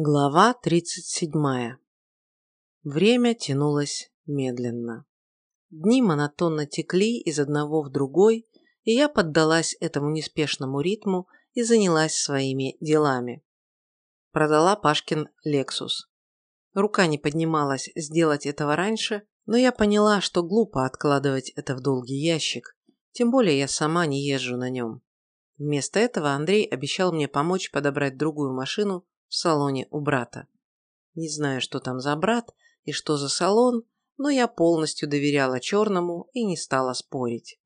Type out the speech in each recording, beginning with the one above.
Глава 37. Время тянулось медленно. Дни монотонно текли из одного в другой, и я поддалась этому неспешному ритму и занялась своими делами. Продала Пашкин Лексус. Рука не поднималась сделать этого раньше, но я поняла, что глупо откладывать это в долгий ящик, тем более я сама не езжу на нем. Вместо этого Андрей обещал мне помочь подобрать другую машину в салоне у брата. Не знаю, что там за брат и что за салон, но я полностью доверяла черному и не стала спорить.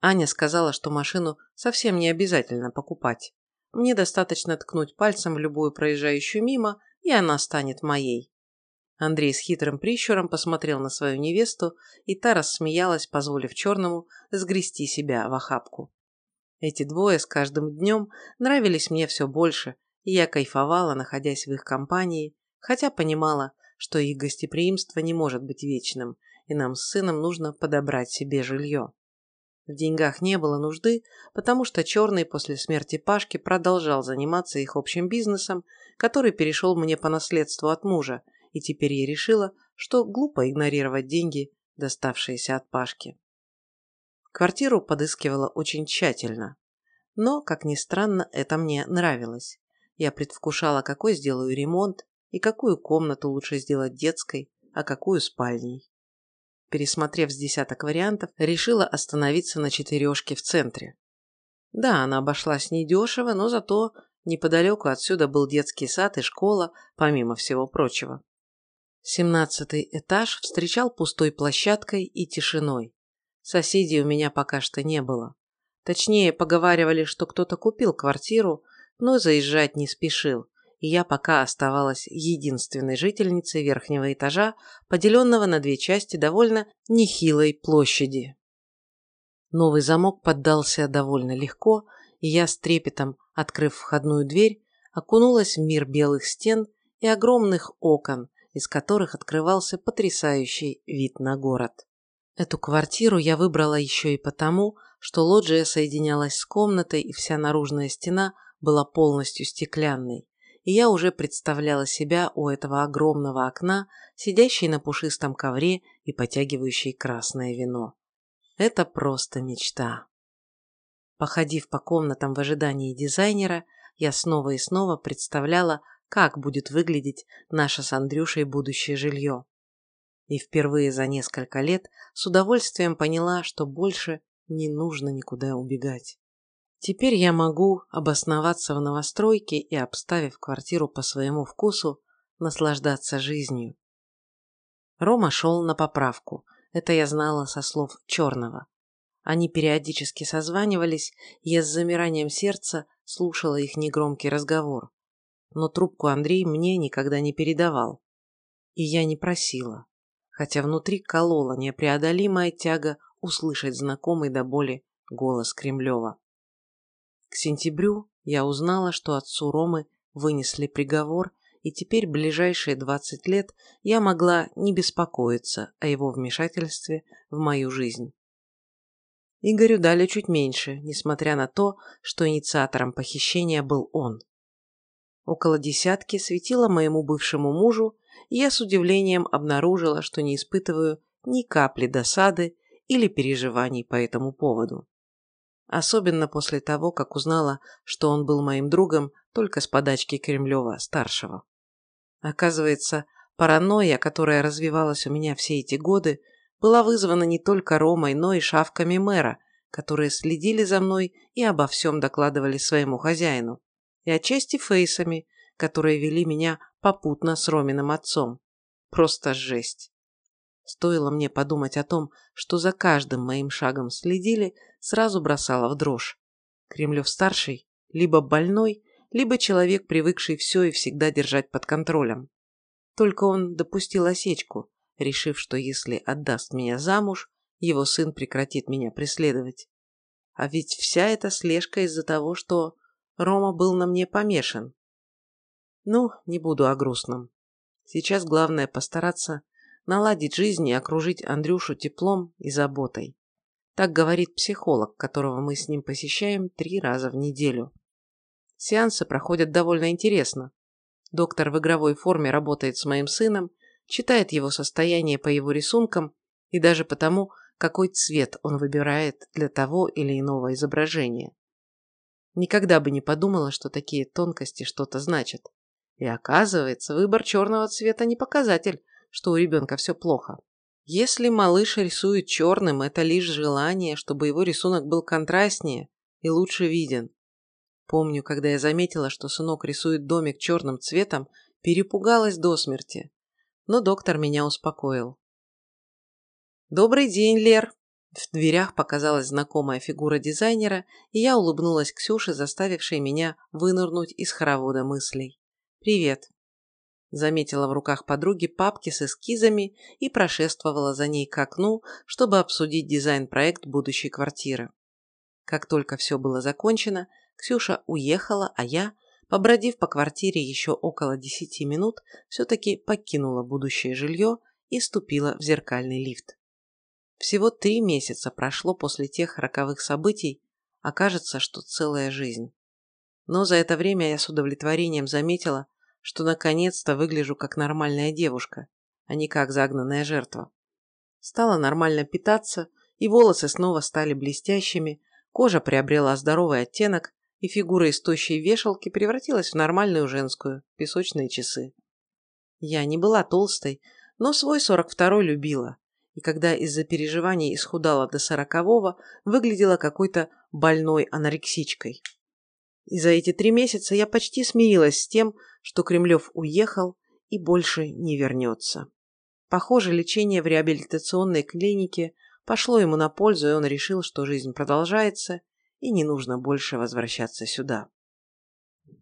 Аня сказала, что машину совсем не обязательно покупать. Мне достаточно ткнуть пальцем в любую проезжающую мимо, и она станет моей. Андрей с хитрым прищуром посмотрел на свою невесту, и та рассмеялась, позволив черному сгрести себя в охапку. Эти двое с каждым днем нравились мне все больше, я кайфовала, находясь в их компании, хотя понимала, что их гостеприимство не может быть вечным, и нам с сыном нужно подобрать себе жилье. В деньгах не было нужды, потому что Черный после смерти Пашки продолжал заниматься их общим бизнесом, который перешел мне по наследству от мужа, и теперь я решила, что глупо игнорировать деньги, доставшиеся от Пашки. Квартиру подыскивала очень тщательно. Но, как ни странно, это мне нравилось. Я предвкушала, какой сделаю ремонт и какую комнату лучше сделать детской, а какую спальней. Пересмотрев с десяток вариантов, решила остановиться на четырешке в центре. Да, она обошлась недешево, но зато неподалеку отсюда был детский сад и школа, помимо всего прочего. Семнадцатый этаж встречал пустой площадкой и тишиной. Соседей у меня пока что не было. Точнее, поговаривали, что кто-то купил квартиру, но заезжать не спешил, и я пока оставалась единственной жительницей верхнего этажа, поделенного на две части довольно нехилой площади. Новый замок поддался довольно легко, и я с трепетом, открыв входную дверь, окунулась в мир белых стен и огромных окон, из которых открывался потрясающий вид на город. Эту квартиру я выбрала еще и потому, что лоджия соединялась с комнатой, и вся наружная стена – была полностью стеклянной, и я уже представляла себя у этого огромного окна, сидящей на пушистом ковре и потягивающей красное вино. Это просто мечта. Походив по комнатам в ожидании дизайнера, я снова и снова представляла, как будет выглядеть наше с Андрюшей будущее жилье. И впервые за несколько лет с удовольствием поняла, что больше не нужно никуда убегать. Теперь я могу обосноваться в новостройке и, обставив квартиру по своему вкусу, наслаждаться жизнью. Рома шел на поправку. Это я знала со слов Черного. Они периодически созванивались, я с замиранием сердца слушала их негромкий разговор. Но трубку Андрей мне никогда не передавал. И я не просила, хотя внутри колола непреодолимая тяга услышать знакомый до боли голос Кремлева. К сентябрю я узнала, что отцу Ромы вынесли приговор, и теперь ближайшие 20 лет я могла не беспокоиться о его вмешательстве в мою жизнь. Игорю дали чуть меньше, несмотря на то, что инициатором похищения был он. Около десятки светило моему бывшему мужу, и я с удивлением обнаружила, что не испытываю ни капли досады или переживаний по этому поводу. Особенно после того, как узнала, что он был моим другом только с подачки Кремлева-старшего. Оказывается, паранойя, которая развивалась у меня все эти годы, была вызвана не только Ромой, но и шавками мэра, которые следили за мной и обо всем докладывали своему хозяину, и отчасти фейсами, которые вели меня попутно с Роминым отцом. Просто жесть. Стоило мне подумать о том, что за каждым моим шагом следили, сразу бросала в дрожь. Кремлев-старший либо больной, либо человек, привыкший все и всегда держать под контролем. Только он допустил осечку, решив, что если отдаст меня замуж, его сын прекратит меня преследовать. А ведь вся эта слежка из-за того, что Рома был на мне помешан. Ну, не буду о грустном. Сейчас главное постараться наладить жизнь и окружить Андрюшу теплом и заботой. Так говорит психолог, которого мы с ним посещаем три раза в неделю. Сеансы проходят довольно интересно. Доктор в игровой форме работает с моим сыном, читает его состояние по его рисункам и даже по тому, какой цвет он выбирает для того или иного изображения. Никогда бы не подумала, что такие тонкости что-то значат. И оказывается, выбор черного цвета не показатель, что у ребенка все плохо. Если малыш рисует черным, это лишь желание, чтобы его рисунок был контрастнее и лучше виден. Помню, когда я заметила, что сынок рисует домик черным цветом, перепугалась до смерти. Но доктор меня успокоил. «Добрый день, Лер!» В дверях показалась знакомая фигура дизайнера, и я улыбнулась Ксюше, заставившей меня вынырнуть из хоровода мыслей. «Привет!» Заметила в руках подруги папки с эскизами и прошествовала за ней к окну, чтобы обсудить дизайн-проект будущей квартиры. Как только все было закончено, Ксюша уехала, а я, побродив по квартире еще около десяти минут, все-таки покинула будущее жилье и ступила в зеркальный лифт. Всего три месяца прошло после тех роковых событий, а кажется, что целая жизнь. Но за это время я с удовлетворением заметила, что наконец-то выгляжу как нормальная девушка, а не как загнанная жертва. Стала нормально питаться, и волосы снова стали блестящими, кожа приобрела здоровый оттенок, и фигура из тощей вешалки превратилась в нормальную женскую, песочные часы. Я не была толстой, но свой 42-й любила, и когда из-за переживаний исхудала до сорокового, выглядела какой-то больной анорексичкой. И за эти три месяца я почти смирилась с тем, что Кремлев уехал и больше не вернется. Похоже, лечение в реабилитационной клинике пошло ему на пользу, и он решил, что жизнь продолжается, и не нужно больше возвращаться сюда.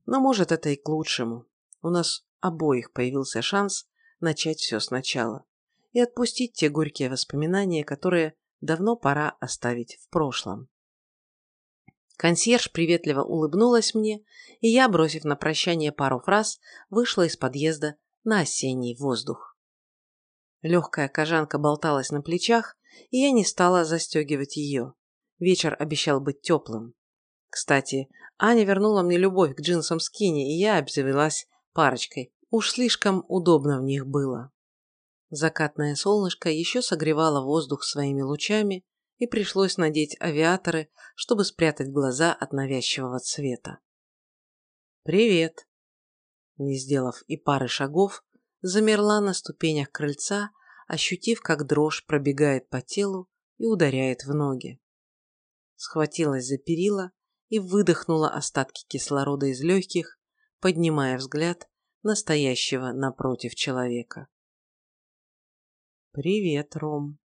Но может это и к лучшему. У нас обоих появился шанс начать все сначала и отпустить те горькие воспоминания, которые давно пора оставить в прошлом. Консьерж приветливо улыбнулась мне, и я, бросив на прощание пару фраз, вышла из подъезда на осенний воздух. Легкая кожанка болталась на плечах, и я не стала застегивать ее. Вечер обещал быть теплым. Кстати, Аня вернула мне любовь к джинсам скини, и я обзавелась парочкой. Уж слишком удобно в них было. Закатное солнышко еще согревало воздух своими лучами, и пришлось надеть авиаторы, чтобы спрятать глаза от навязчивого цвета. «Привет!» Не сделав и пары шагов, замерла на ступенях крыльца, ощутив, как дрожь пробегает по телу и ударяет в ноги схватилась за перила и выдохнула остатки кислорода из легких, поднимая взгляд настоящего напротив человека. «Привет, Ром»,